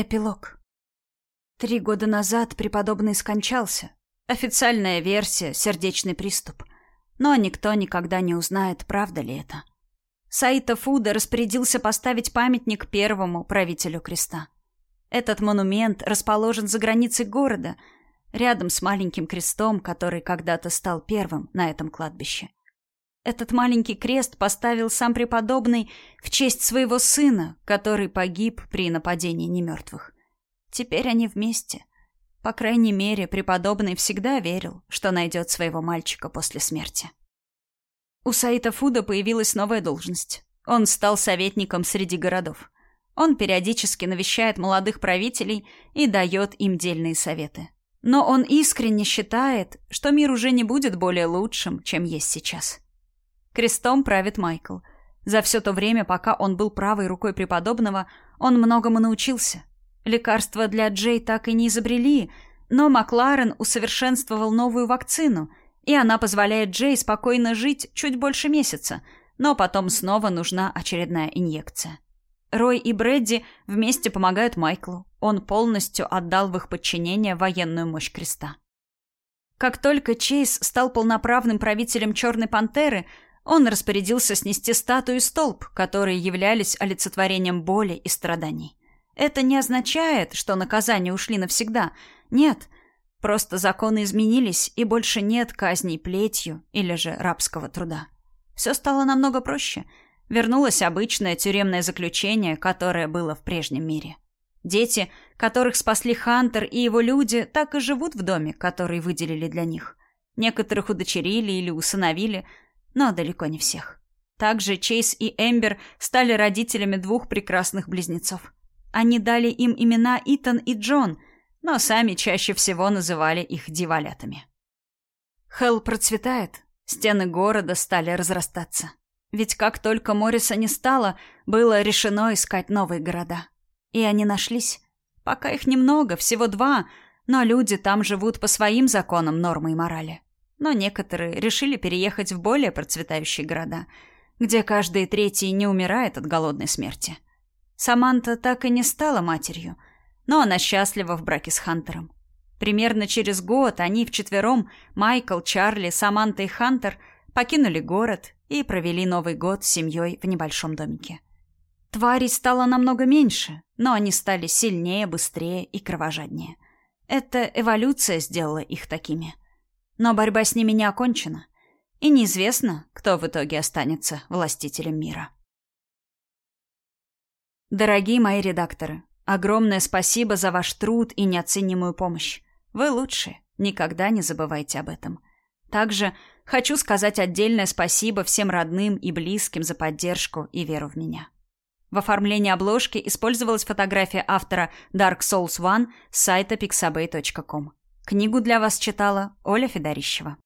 Эпилог. Три года назад преподобный скончался. Официальная версия — сердечный приступ. Но никто никогда не узнает, правда ли это. Саита Фуда распорядился поставить памятник первому правителю креста. Этот монумент расположен за границей города, рядом с маленьким крестом, который когда-то стал первым на этом кладбище. Этот маленький крест поставил сам преподобный в честь своего сына, который погиб при нападении немертвых. Теперь они вместе. По крайней мере, преподобный всегда верил, что найдет своего мальчика после смерти. У Саита Фуда появилась новая должность. Он стал советником среди городов. Он периодически навещает молодых правителей и дает им дельные советы. Но он искренне считает, что мир уже не будет более лучшим, чем есть сейчас. Крестом правит Майкл. За все то время, пока он был правой рукой преподобного, он многому научился. Лекарства для Джей так и не изобрели, но Макларен усовершенствовал новую вакцину, и она позволяет Джей спокойно жить чуть больше месяца, но потом снова нужна очередная инъекция. Рой и Брэдди вместе помогают Майклу. Он полностью отдал в их подчинение военную мощь креста. Как только Чейз стал полноправным правителем Черной Пантеры – он распорядился снести статую и столб, которые являлись олицетворением боли и страданий. Это не означает, что наказания ушли навсегда. Нет, просто законы изменились, и больше нет казней плетью или же рабского труда. Все стало намного проще. Вернулось обычное тюремное заключение, которое было в прежнем мире. Дети, которых спасли Хантер и его люди, так и живут в доме, который выделили для них. Некоторых удочерили или усыновили – но далеко не всех. Также Чейз и Эмбер стали родителями двух прекрасных близнецов. Они дали им имена Итан и Джон, но сами чаще всего называли их дивалятами. Хелл процветает, стены города стали разрастаться. Ведь как только Морриса не стало, было решено искать новые города. И они нашлись. Пока их немного, всего два, но люди там живут по своим законам нормы и морали но некоторые решили переехать в более процветающие города, где каждый третий не умирает от голодной смерти. Саманта так и не стала матерью, но она счастлива в браке с Хантером. Примерно через год они вчетвером, Майкл, Чарли, Саманта и Хантер, покинули город и провели Новый год с семьей в небольшом домике. Тварей стало намного меньше, но они стали сильнее, быстрее и кровожаднее. Это эволюция сделала их такими – но борьба с ними не окончена, и неизвестно, кто в итоге останется властителем мира. Дорогие мои редакторы, огромное спасибо за ваш труд и неоценимую помощь. Вы лучшие, никогда не забывайте об этом. Также хочу сказать отдельное спасибо всем родным и близким за поддержку и веру в меня. В оформлении обложки использовалась фотография автора Dark Souls One с сайта pixabay.com. Книгу для вас читала Оля Федорищева.